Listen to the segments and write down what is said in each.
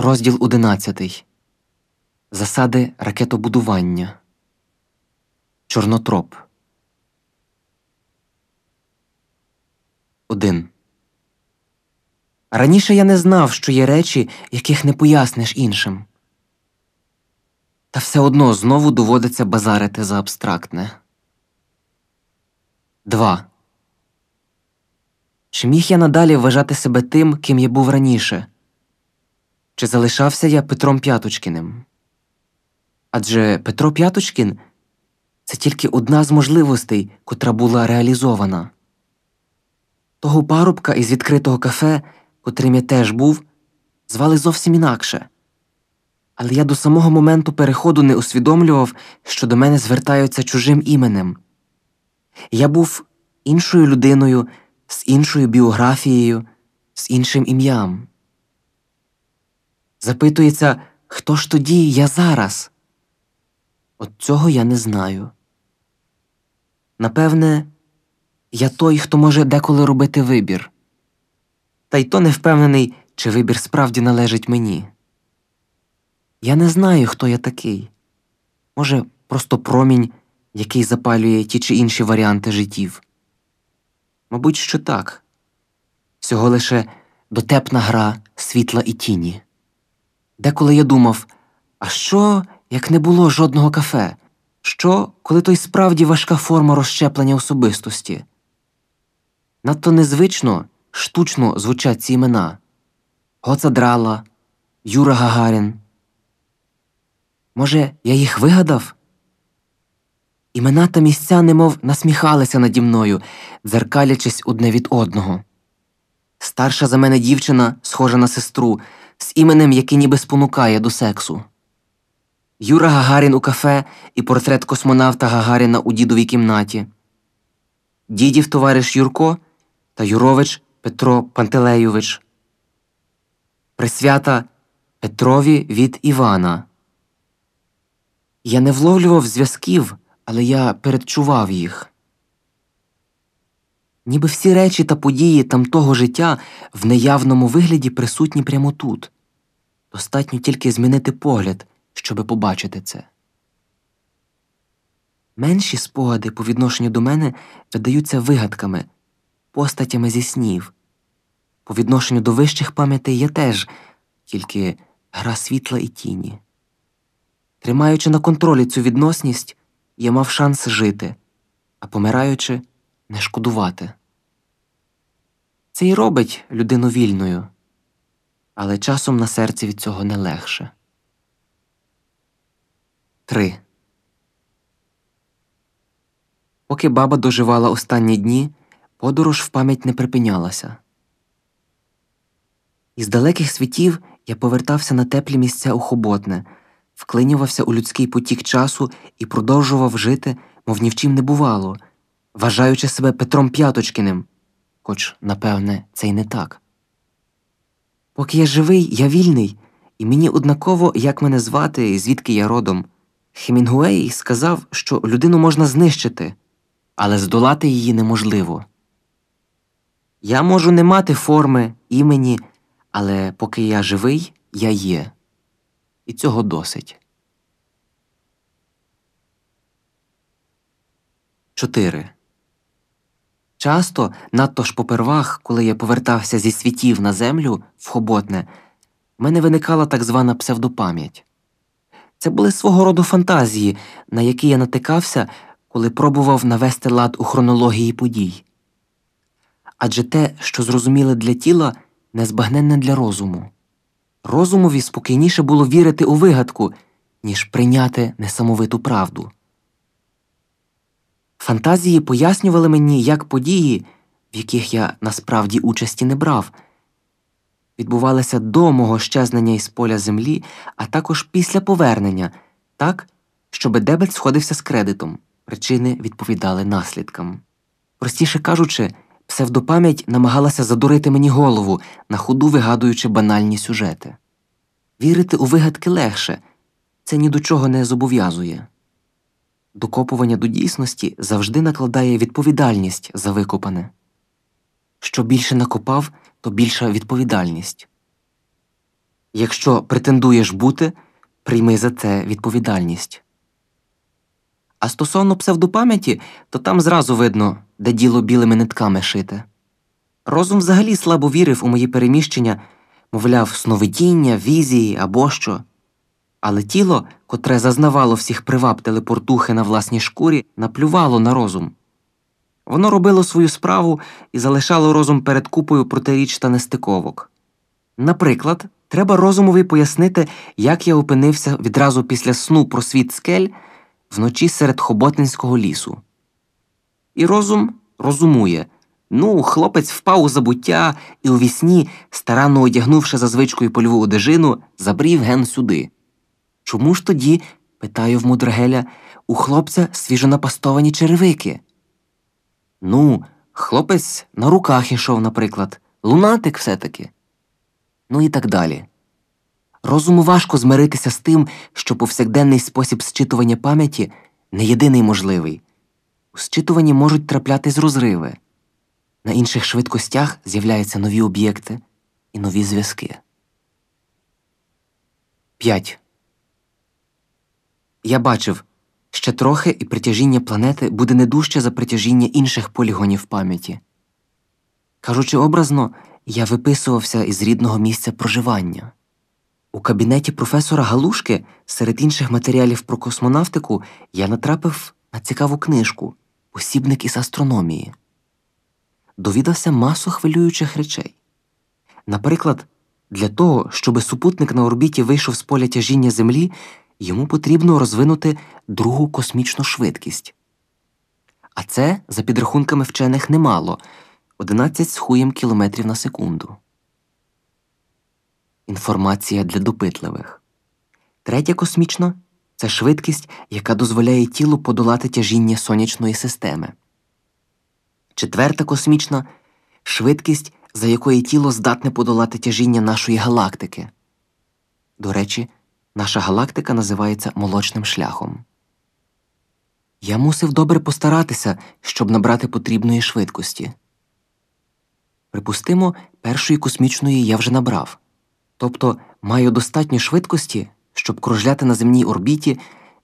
Розділ 11. Засади ракетобудування. Чорнотроп. 1. Раніше я не знав, що є речі, яких не поясниш іншим. Та все одно знову доводиться базарити за абстрактне. 2. Чи міг я надалі вважати себе тим, ким я був раніше? Чи залишався я Петром П'яточкіним? Адже Петро П'яточкін це тільки одна з можливостей, котра була реалізована. Того парубка із відкритого кафе, котрим я теж був, звали зовсім інакше. Але я до самого моменту переходу не усвідомлював, що до мене звертаються чужим іменем. Я був іншою людиною, з іншою біографією, з іншим ім'ям. Запитується, хто ж тоді я зараз? От цього я не знаю. Напевне, я той, хто може деколи робити вибір. Та й то не впевнений, чи вибір справді належить мені. Я не знаю, хто я такий. Може, просто промінь, який запалює ті чи інші варіанти життів. Мабуть, що так. Всього лише дотепна гра світла і тіні. Деколи я думав, а що, як не було жодного кафе? Що, коли то й справді важка форма розщеплення особистості? Надто незвично, штучно звучать ці імена Гоца Драла, Юра Гагарін. Може, я їх вигадав? Імена та місця немов насміхалися наді мною, дзеркалячись одне від одного. Старша за мене дівчина, схожа на сестру, з іменем, яке ніби спонукає до сексу. Юра Гагарін у кафе і портрет космонавта Гагаріна у дідовій кімнаті. Дідів товариш Юрко та Юрович Петро Пантелейович. Присвята Петрові від Івана. Я не вловлював зв'язків, але я передчував їх. Ніби всі речі та події тамтого життя в неявному вигляді присутні прямо тут. Достатньо тільки змінити погляд, щоби побачити це. Менші спогади по відношенню до мене видаються вигадками, постатями зі снів. По відношенню до вищих пам'ятей я теж, тільки гра світла і тіні. Тримаючи на контролі цю відносність, я мав шанс жити, а помираючи, не шкодувати. Це й робить людину вільною, але часом на серці від цього не легше. 3. Поки баба доживала останні дні, подорож в пам'ять не припинялася. Із далеких світів я повертався на теплі місця у Хоботне, вклинювався у людський потік часу і продовжував жити, мов ні в чим не бувало, вважаючи себе Петром П'яточкіним, хоч, напевне, це й не так. Поки я живий, я вільний, і мені однаково, як мене звати і звідки я родом. Хемінгуей сказав, що людину можна знищити, але здолати її неможливо. Я можу не мати форми, імені, але поки я живий, я є. І цього досить. 4. Часто, надто ж попервах, коли я повертався зі світів на землю в Хоботне, в мене виникала так звана псевдопам'ять. Це були свого роду фантазії, на які я натикався, коли пробував навести лад у хронології подій. Адже те, що зрозуміле для тіла, незбагненне для розуму. Розумові спокійніше було вірити у вигадку, ніж прийняти несамовиту правду. Фантазії пояснювали мені, як події, в яких я насправді участі не брав, відбувалися до мого щезнення із поля землі, а також після повернення, так, щоби дебет сходився з кредитом, причини відповідали наслідкам. Простіше кажучи, псевдопам'ять намагалася задурити мені голову, на ходу вигадуючи банальні сюжети. Вірити у вигадки легше, це ні до чого не зобов'язує. Докопування до дійсності завжди накладає відповідальність за викопане. Що більше накопав, то більша відповідальність. Якщо претендуєш бути, прийми за це відповідальність. А стосовно псевдопам'яті, то там зразу видно, де діло білими нитками шите. Розум взагалі слабо вірив у мої переміщення, мовляв, сновидіння, візії або що. Але тіло, котре зазнавало всіх приваб телепортухи на власній шкурі, наплювало на розум. Воно робило свою справу і залишало розум перед купою протиріч та нестиковок. Наприклад, треба розумові пояснити, як я опинився відразу після сну про світ скель вночі серед Хоботинського лісу. І розум розумує ну, хлопець впав у забуття і у вісні, старанно одягнувши за звичкою польову одежину, забрів ген сюди. Чому ж тоді, питаю в мудрагеля, у хлопця свіжонапастовані черевики? Ну, хлопець на руках ішов, наприклад, лунатик все таки. Ну і так далі. Розуму важко змиритися з тим, що повсякденний спосіб зчитування пам'яті не єдиний можливий. У зчитуванні можуть траплятись розриви. На інших швидкостях з'являються нові об'єкти і нові зв'язки. 5. Я бачив ще трохи і притяжіння планети буде не дужче за притяжіння інших полігонів пам'яті. Кажучи образно, я виписувався із рідного місця проживання. У кабінеті професора Галушки серед інших матеріалів про космонавтику я натрапив на цікаву книжку Посібник із астрономії. Довідався масу хвилюючих речей. Наприклад, для того, щоб супутник на орбіті вийшов з поля тяжіння Землі, йому потрібно розвинути другу космічну швидкість. А це, за підрахунками вчених, немало 11 з хуєм кілометрів на секунду. Інформація для допитливих. Третя космічна це швидкість, яка дозволяє тілу подолати тяжіння сонячної системи. Четверта космічна швидкість, за якою тіло здатне подолати тяжіння нашої галактики. До речі, наша галактика називається молочним шляхом. Я мусив добре постаратися, щоб набрати потрібної швидкості. Припустимо, першої космічної я вже набрав, тобто маю достатньо швидкості, щоб кружляти на земній орбіті,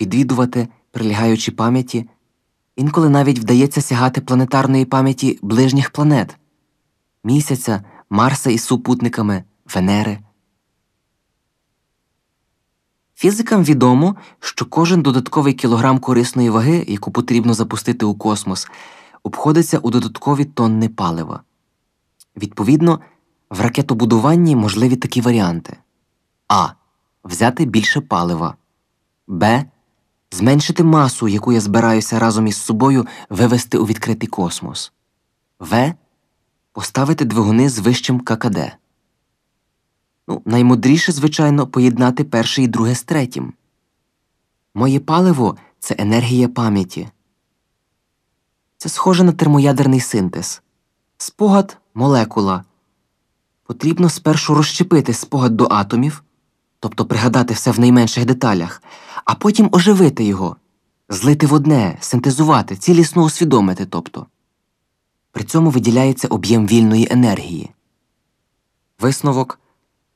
відвідувати прилягаючі пам'яті, інколи навіть вдається сягати планетарної пам'яті ближніх планет місяця, Марса із супутниками, Венери. Фізикам відомо, що кожен додатковий кілограм корисної ваги, яку потрібно запустити у космос, обходиться у додаткові тонни палива. Відповідно, в ракетобудуванні можливі такі варіанти А. Взяти більше палива, Б. Зменшити масу, яку я збираюся разом із собою вивести у відкритий космос, В. Поставити двигуни з вищим ККД. Ну, наймудріше, звичайно, поєднати перше і друге з третім. Моє паливо це енергія пам'яті. Це схоже на термоядерний синтез. Спогад молекула. Потрібно спершу розщепити спогад до атомів, тобто пригадати все в найменших деталях, а потім оживити його, злити в одне, синтезувати, цілісно усвідомити. тобто. При цьому виділяється об'єм вільної енергії. Висновок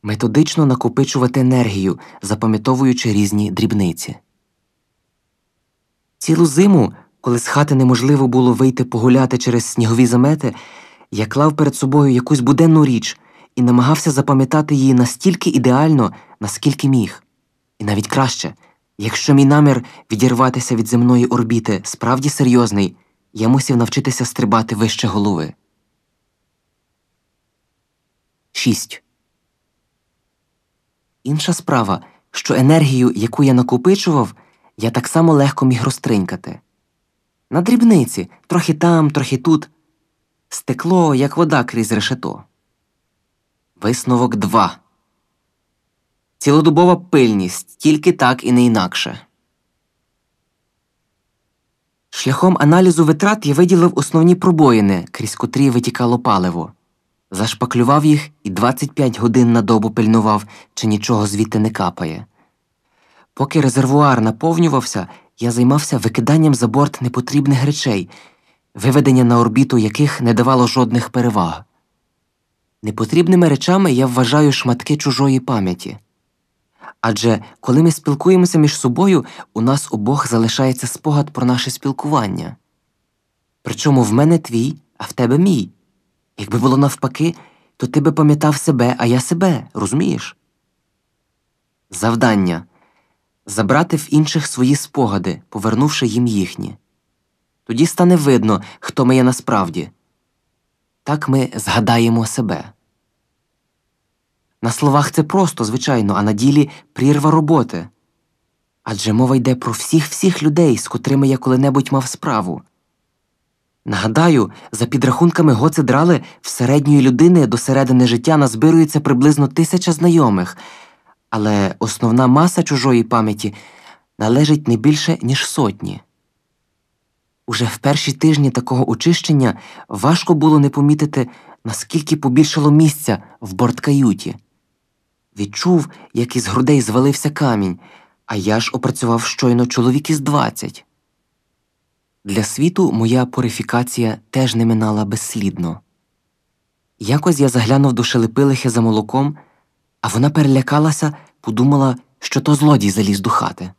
методично накопичувати енергію, запам'ятовуючи різні дрібниці. Цілу зиму, коли з хати неможливо було вийти погуляти через снігові замети, я клав перед собою якусь буденну річ і намагався запам'ятати її настільки ідеально, наскільки міг, і навіть краще, якщо мій намір відірватися від земної орбіти справді серйозний, я мусів навчитися стрибати вище голови. 6. Інша справа, що енергію, яку я накопичував, я так само легко міг розтринькати. На дрібниці, трохи там, трохи тут, стекло, як вода крізь решето. Висновок 2. Цілодобова пильність тільки так і не інакше. Шляхом аналізу витрат я виділив основні пробоїни, крізь котрі витікало паливо. Зашпаклював їх і 25 годин на добу пильнував, чи нічого звідти не капає. Поки резервуар наповнювався, я займався викиданням за борт непотрібних речей, виведення на орбіту яких не давало жодних переваг. Непотрібними речами я вважаю шматки чужої пам'яті. Адже коли ми спілкуємося між собою, у нас обох залишається спогад про наше спілкування. Причому в мене твій, а в тебе мій. Якби було навпаки, то ти би пам'ятав себе, а я себе, розумієш? Завдання забрати в інших свої спогади, повернувши їм їхні. Тоді стане видно, хто ми є насправді. Так ми згадаємо себе. На словах це просто, звичайно, а на ділі прірва роботи. Адже мова йде про всіх всіх людей, з котрими я коли-небудь мав справу. Нагадаю, за підрахунками Гоцедрали, в середньої людини до середини життя назбирується приблизно тисяча знайомих, але основна маса чужої пам'яті належить не більше, ніж сотні. Уже в перші тижні такого очищення важко було не помітити, наскільки побільшало місця в борткаюті. Відчув, як із грудей звалився камінь, а я ж опрацював щойно чоловік із двадцять. Для світу моя пурифікація теж не минала безслідно. Якось я заглянув до шелепилихи за молоком, а вона перелякалася, подумала, що то злодій заліз до хати.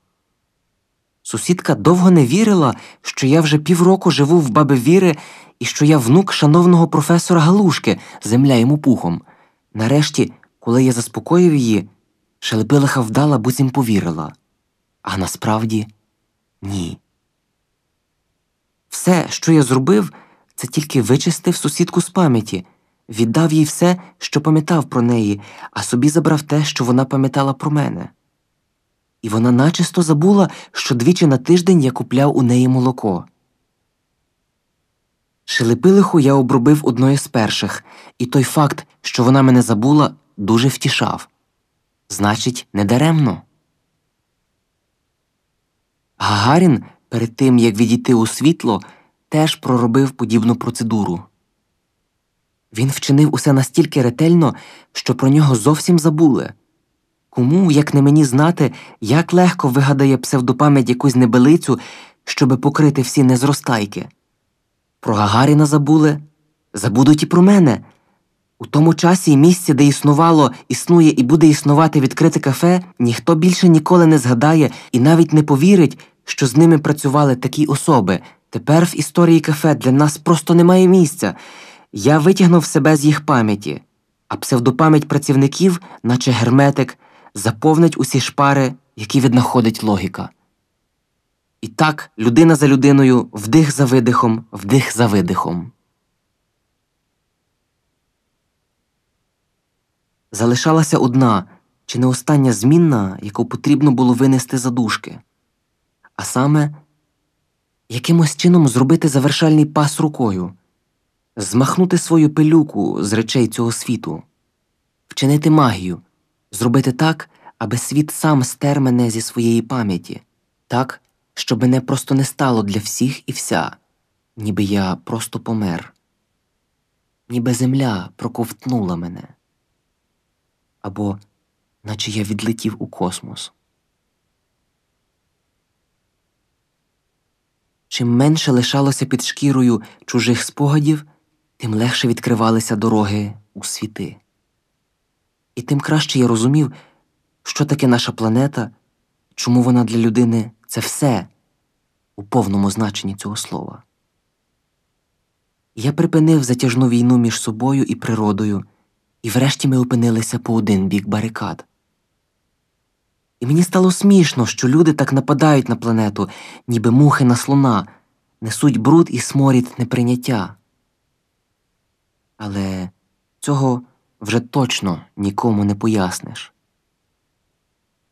Сусідка довго не вірила, що я вже півроку живу в баби Віри і що я внук шановного професора Галушки, земля йому пухом. Нарешті, коли я заспокоїв її, шелепилиха вдала, буцім повірила. А насправді ні. Все, що я зробив, це тільки вичистив сусідку з пам'яті, віддав їй все, що пам'ятав про неї, а собі забрав те, що вона пам'ятала про мене. І вона начисто забула, що двічі на тиждень я купляв у неї молоко. Шелепилиху я обробив одною з перших, і той факт, що вона мене забула, дуже втішав. Значить, недаремно. Гагарін перед тим як відійти у світло, теж проробив подібну процедуру. Він вчинив усе настільки ретельно, що про нього зовсім забули. Кому, як не мені знати, як легко вигадає псевдопам'ять якусь небелицю, щоби покрити всі незростайки. Про Гагаріна забули, забудуть і про мене. У тому часі і місці, де існувало, існує і буде існувати відкрите кафе, ніхто більше ніколи не згадає і навіть не повірить, що з ними працювали такі особи. Тепер в історії кафе для нас просто немає місця. Я витягнув себе з їх пам'яті, а псевдопам'ять працівників, наче герметик, заповнить усі шпари, які віднаходить логіка. І так, людина за людиною, вдих за видихом, вдих за видихом. Залишалася одна, чи не остання змінна, яку потрібно було винести за дужки а саме якимось чином зробити завершальний пас рукою, змахнути свою пилюку з речей цього світу, вчинити магію, зробити так, аби світ сам стер мене зі своєї пам'яті, так, щоб мене просто не стало для всіх і вся, ніби я просто помер, ніби земля проковтнула мене, або наче я відлетів у космос. Чим менше лишалося під шкірою чужих спогадів, тим легше відкривалися дороги у світи. І тим краще я розумів, що таке наша планета, чому вона для людини це все у повному значенні цього слова. Я припинив затяжну війну між собою і природою, і врешті ми опинилися по один бік барикад. І мені стало смішно, що люди так нападають на планету, ніби мухи на слона, несуть бруд і сморід неприйняття. Але цього вже точно нікому не поясниш.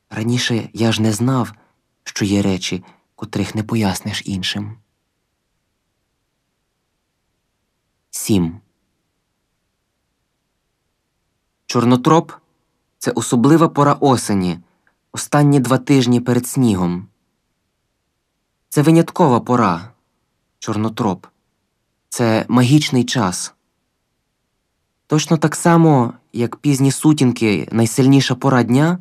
Раніше я ж не знав, що є речі, котрих не поясниш іншим. Сім. Чорнотроп це особлива пора осені останні два тижні перед снігом. Це виняткова пора, чорнотроп, це магічний час. Точно так само, як пізні сутінки найсильніша пора дня,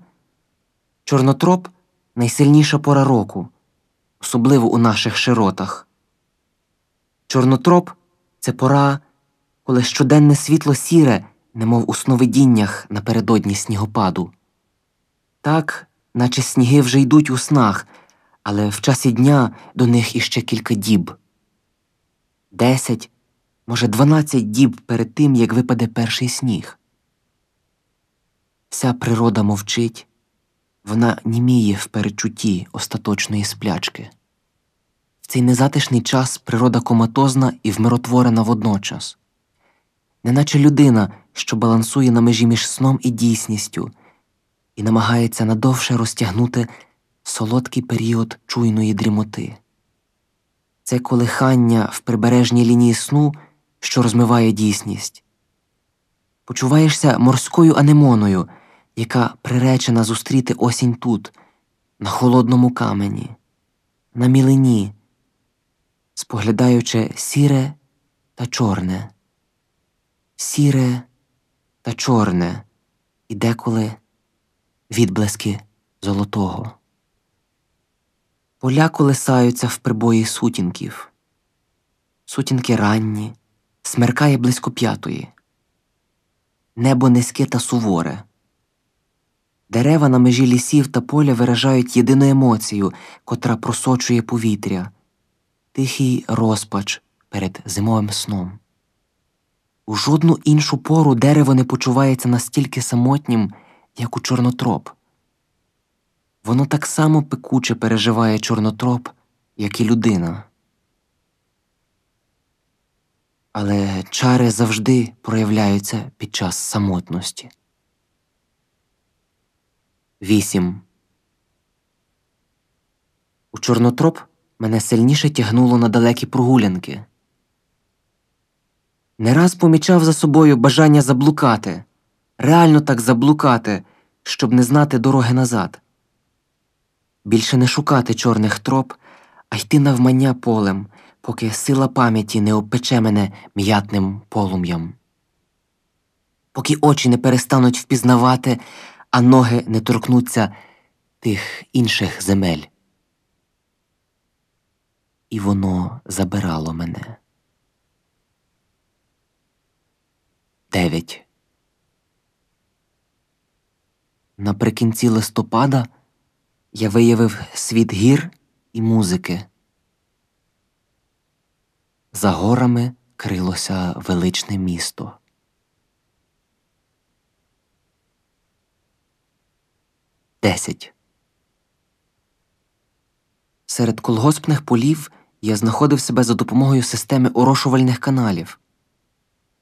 чорнотроп найсильніша пора року, особливо у наших широтах. Чорнотроп це пора, коли щоденне світло сіре, немов у сновидіннях напередодні снігопаду. Так, наче сніги вже йдуть у снах, але в часі дня до них іще кілька діб. Десять, може, дванадцять діб перед тим, як випаде перший сніг. Вся природа мовчить, вона німіє в перечутті остаточної сплячки. В цей незатишний час природа коматозна і вмиротворена водночас, неначе людина, що балансує на межі між сном і дійсністю, і намагається надовше розтягнути солодкий період чуйної дрімоти. Це колихання в прибережній лінії сну, що розмиває дійсність. Почуваєшся морською анемоною, яка приречена зустріти осінь тут, на холодному камені, на мілині, споглядаючи сіре та чорне, сіре та чорне, і деколи відблиски золотого. Поля колисаються в прибої сутінків. Сутінки ранні, смеркає близько п'ятої. Небо низьке та суворе. Дерева на межі лісів та поля виражають єдину емоцію, котра просочує повітря, тихий розпач перед зимовим сном. У жодну іншу пору дерево не почувається настільки самотнім, як у чорнотроп. Воно так само пекуче переживає чорнотроп, як і людина. Але чари завжди проявляються під час самотності. 8. У чорнотроп мене сильніше тягнуло на далекі прогулянки. Не раз помічав за собою бажання заблукати, реально так заблукати, щоб не знати дороги назад. Більше не шукати чорних троп, а йти навмання полем, поки сила пам'яті не обпече мене м'ятним полум'ям. Поки очі не перестануть впізнавати, а ноги не торкнуться тих інших земель. І воно забирало мене. Дев'ять. Наприкінці листопада я виявив світ гір і музики. За горами крилося величне місто. Десять. Серед колгоспних полів я знаходив себе за допомогою системи орошувальних каналів.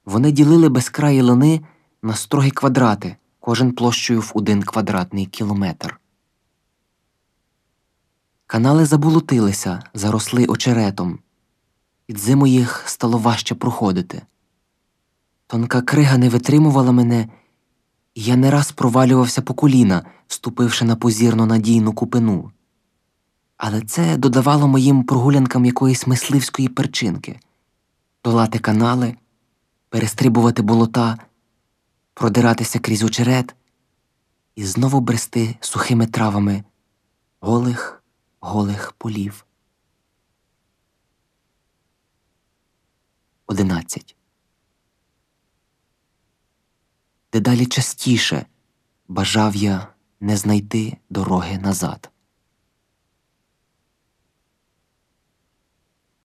Вони ділили безкраї лани на строгі квадрати, кожен площею в один квадратний кілометр. Канали заболотилися, заросли очеретом. Під зиму їх стало важче проходити. Тонка крига не витримувала мене, і я не раз провалювався по коліна, вступивши на позірно надійну купину. Але це додавало моїм прогулянкам якоїсь мисливської перчинки долати канали, перестрибувати болота, продиратися крізь очерет і знову брести сухими травами голих голих полів. Одинадцять. Дедалі частіше бажав я не знайти дороги назад.